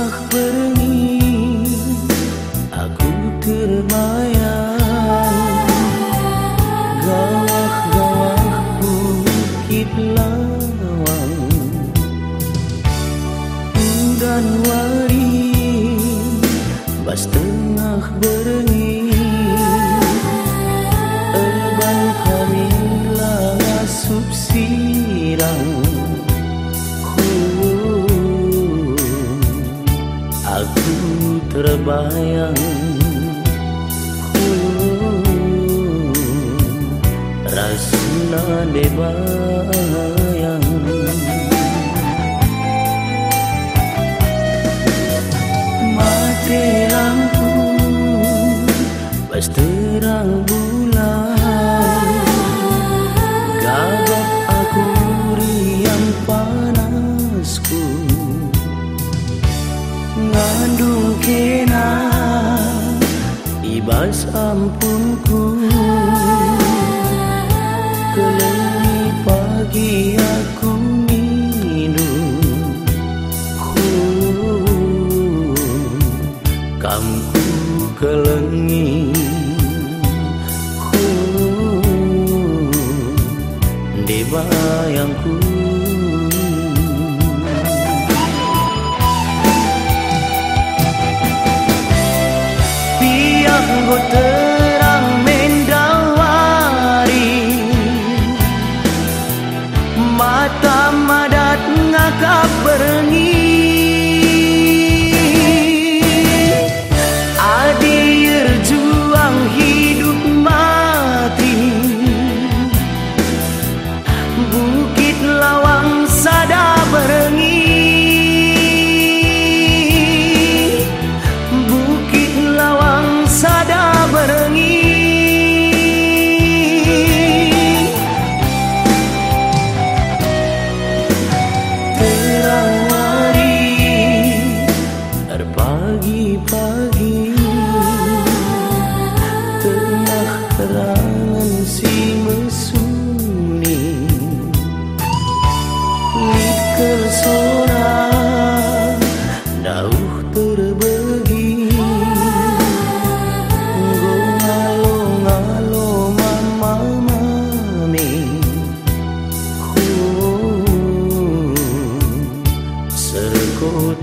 очах перемоги. Mati lampu Pas terang bulan. Gagap aku riang panasku. Ngandung kena Ibas ampunku. bayangku Biar gote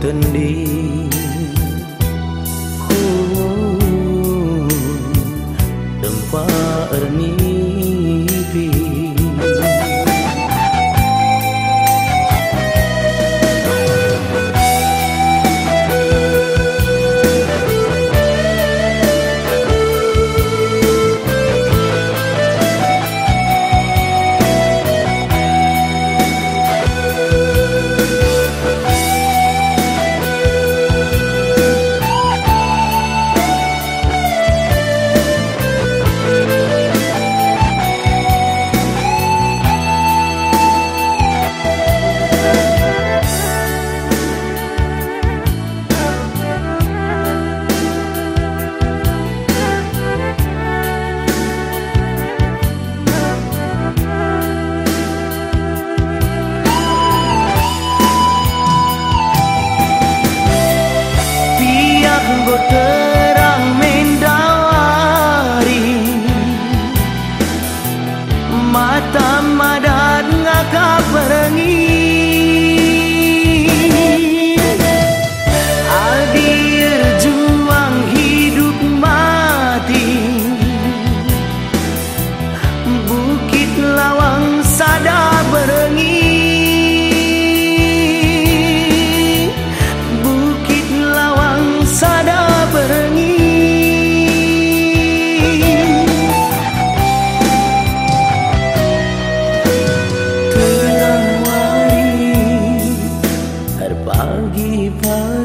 tình đi. good.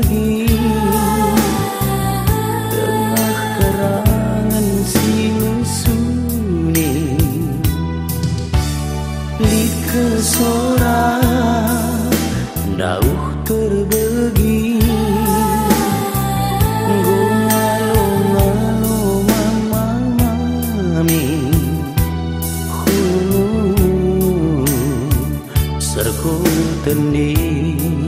lagi. Tengah kerangan siung suni Lika sora Dauh terbegi. Gungalo ngalo mama mami Serku tending